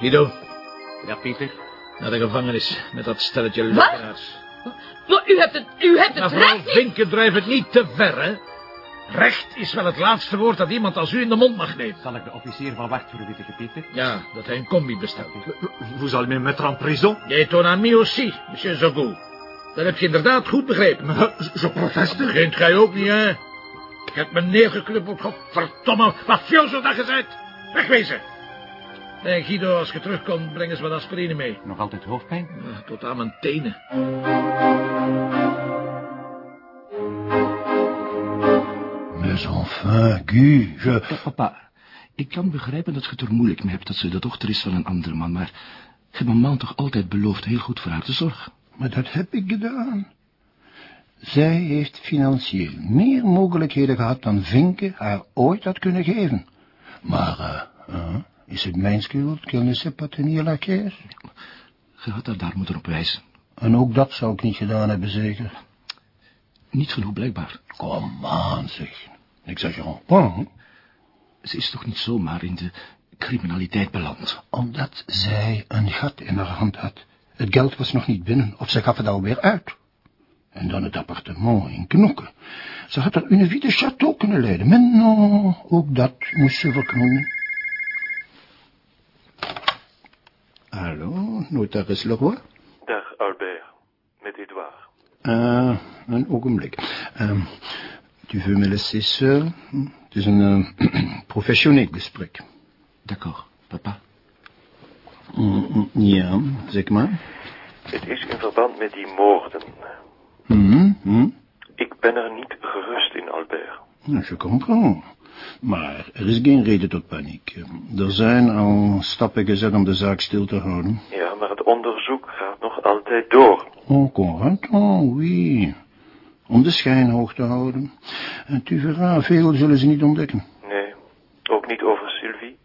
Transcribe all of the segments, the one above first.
Guido, Ja, Pieter? naar de gevangenis met dat stelletje Wat? luisteraars. Maar u hebt het, u hebt het Mevrouw recht niet. Vinken, drijf het niet te ver, hè. Recht is wel het laatste woord dat iemand als u in de mond mag nemen. Zal ik de officier van wacht verwittigen, Pieter? Ja, dat hij een combi bestelt. Vous allez me mettre en prison Et ton ami aussi, monsieur Zogo. Dat heb je inderdaad goed begrepen. Je, je proteste. Begint gij ook niet, hè? Ik heb me neergeknuppeld, godverdomme. Mafioso dat gezegd. Wegwezen. En Guido, als je terugkomt, breng eens wat aspirine mee. Nog altijd hoofdpijn? Ja, Tot aan mijn tenen. Mais enfin, Guy, je... Ja, papa, ik kan begrijpen dat je het er moeilijk mee hebt dat ze de dochter is van een andere man, maar je hebt mijn man toch altijd beloofd heel goed voor haar te zorgen. Maar dat heb ik gedaan. Zij heeft financieel meer mogelijkheden gehad dan Vinke haar ooit had kunnen geven. Maar, eh, eh, is het mijn schuld tenir la caisse? Je had haar daar moeten op wijzen. En ook dat zou ik niet gedaan hebben, zeker. Niet genoeg blijkbaar. Kom aan, zeg. Exagérant pas, hè? Ze is toch niet zomaar in de criminaliteit beland. Omdat zij een gat in haar hand had. Het geld was nog niet binnen, of ze gaf het alweer uit. En dan het appartement in Knokken. Ze had er een vie de château kunnen leiden, maar non, ook dat moest ze verknoeien. Hallo, notaris Leroy? Dag Albert, met Edouard. Uh, een ogenblik. Uh, tu veux me laisser seul? Het is een uh, professioneel gesprek. D'accord, papa. Mm, mm, ja, zeg maar. Het is in verband met die moorden. Mm, mm. Ik ben er niet gerust in, Albert. Ja, je comprends. Maar er is geen reden tot paniek. Er zijn al stappen gezet om de zaak stil te houden. Ja, maar het onderzoek gaat nog altijd door. Encore un temps, oui. Om de schijn hoog te houden. En tu verras, veel zullen ze niet ontdekken. Nee, ook niet over Sylvie.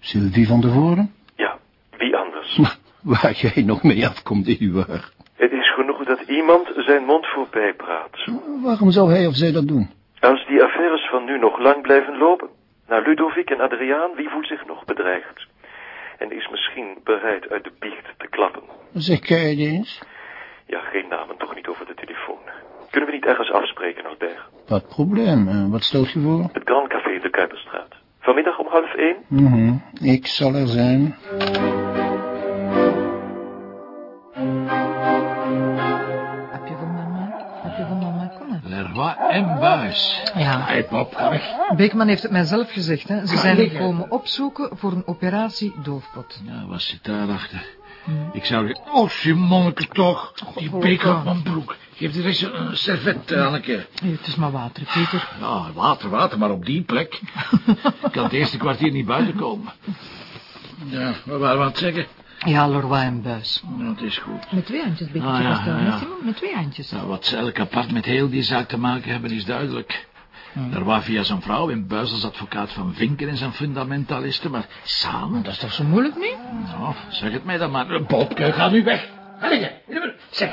Sylvie van de Voorden? Ja, wie anders? Maar waar jij nog mee afkomt, Eduard. Het is genoeg dat iemand zijn mond voorbij praat. Waarom zou hij of zij dat doen? Als die affaires van nu nog lang blijven lopen, naar Ludovic en Adriaan, wie voelt zich nog bedreigd? En is misschien bereid uit de biecht te klappen. Zeg jij eens? Ja, geen namen, toch niet over de telefoon. Kunnen we niet ergens afspreken, Albert? Wat probleem? Eh, Wat stelt je voor? Het Grand Café in de Kuiperstraat. Vanmiddag om half één? Mhm, Ik zal er zijn. Heb je van mama kunnen? Leroy en Buis. Ja. Weg. Beekman heeft het mij zelf gezegd. Hè. Ze zijn liggen. komen opzoeken voor een operatie doofpot. Ja, wat zit daarachter? Ik zou... Oh, Simonneke toch. Die Oh, beker ja. op mijn broek. Geef er eens een servet, eh, Anneke. Hey, het is maar water, Peter. Ja, water, water, maar op die plek. Ik kan het eerste kwartier niet buiten komen. Ja, we waren wat zeggen. Ja, Leroy en Buis. Ja, het is goed. Met twee handjes, Bekertje Ah, ja, ja, ja. Met twee handjes. Nou, wat ze elk apart met heel die zaak te maken hebben, is duidelijk. Er was via zijn vrouw in Buis als advocaat van Vinken en zijn fundamentalisten, maar samen... Dat is toch zo moeilijk niet? Nou, zeg het mij dan maar. Eh, Bob, ga nu weg. Ga liggen. Zeg,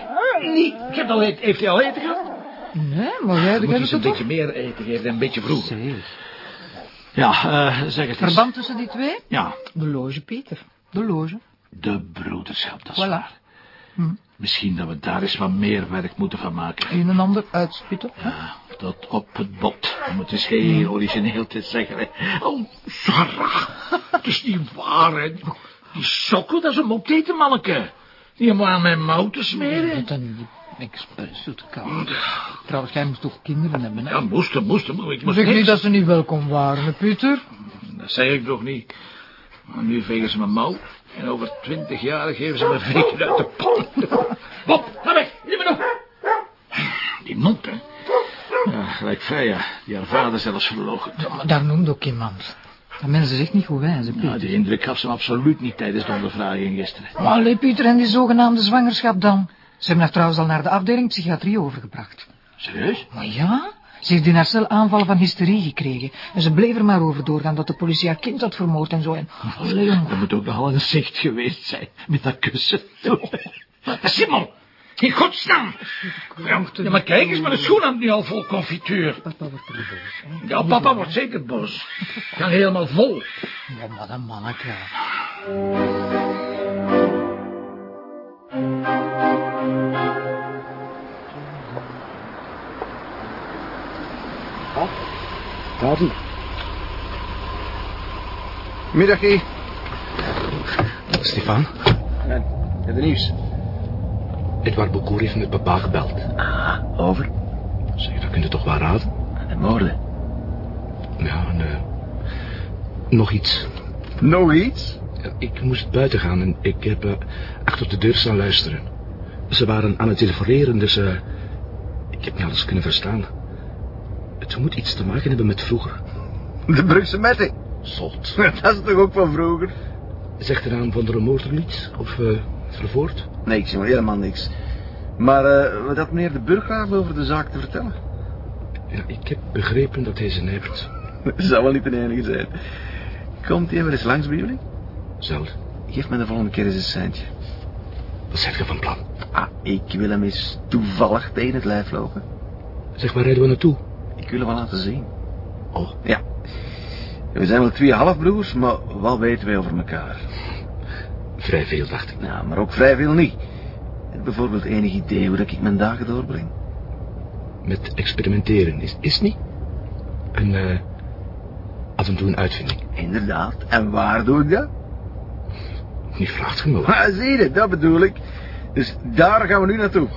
niet. Ik heb al eten. Heeft hij al eten gehad? Nee, maar jij moet eens het een toch? beetje meer eten geven, een beetje vroeger. Ja, eh, zeg het eens. Verband tussen die twee? Ja, De loge, Peter. De loge. De broederschap, dat is Voilà. waar. Misschien dat we daar eens wat meer werk moeten van maken. Een en ander uitspitten. Ja, tot op het bot. Om het eens heel origineel te zeggen. hè. Oh, Sarah. Het is niet waar, hè. Die sokkel, dat is om op te eten, manneke. Die om aan mijn mouw te smeren. Dat dan die express zoete koud. Trouwens, jij moest toch kinderen hebben, hè? Ja, moesten, moesten. maar Ik moest zeg niks. niet dat ze niet welkom waren, hè, Peter. Dat zeg ik toch niet. Maar nu vegen ze mijn mouw. En over twintig jaar geven ze me vegen uit de pan. Bob, ga weg. Niet meer doen. Die mond, hè. Ja, gelijk Freya. Die haar vader zelfs verlogen. Maar daar noemde ook iemand. Dat mensen zich niet goed wijzen, Peter. Ja, die indruk gaf ze hem absoluut niet tijdens de ondervraging gisteren. Maar allee, Pieter, en die zogenaamde zwangerschap dan? Ze hebben haar trouwens al naar de afdeling psychiatrie overgebracht. Serieus? Maar ja, ze heeft in haar cel aanvallen van hysterie gekregen. En ze bleef er maar over doorgaan dat de politie haar kind had vermoord en zo. En, allee. Dat moet ook nogal een zicht geweest zijn. Met dat kussen. Simon! In godsnaam! Ja, ja, maar kijk eens, mijn schoen hangt nu al vol confituur. Papa wordt er boos, hè? Ja, papa wordt zeker boos. Ga helemaal vol. Ja, maar dat manneke. koffie. Middagie. Stefan? Eh, en, de nieuws? Edouard Boekoer heeft met papa gebeld. Ah, over? Zeg, dat kunt u toch wel raden? Eh, de moorden. Ja, en, eh, nog iets. Nog iets? Ik moest buiten gaan en ik heb achter de deur staan luisteren. Ze waren aan het telefoneren, dus ik heb niet alles kunnen verstaan. Het moet iets te maken hebben met vroeger. De Brugse Mette. Zot. Dat is toch ook van vroeger? Zegt de naam van de moord er iets? Of eh vervoerd? Niks, jongen, helemaal niks. Maar eh, wat had meneer de burggraaf over de zaak te vertellen? Ja, ik heb begrepen dat hij ze. Dat zou wel niet de enige zijn. Komt hij wel eens langs bij jullie? Zelden. Geef me de volgende keer eens een seintje. Wat zeg je van plan? Ah, ik wil hem eens toevallig tegen het lijf lopen. Zeg, waar rijden we naartoe? Ik wil hem wel laten zien. Oh, Ja. We zijn wel twee halfbroers, maar wat weten wij over elkaar? vrij veel, dacht ik. Nou, maar ook vrij veel niet. Bijvoorbeeld enig idee hoe ik mijn dagen doorbreng. Met experimenteren, is, is niet? En eh af en toe een uitvinding. Inderdaad. En waar doe ik dat? Nu vraagt wat. Ah, zie je, dat bedoel ik. Dus daar gaan we nu naartoe.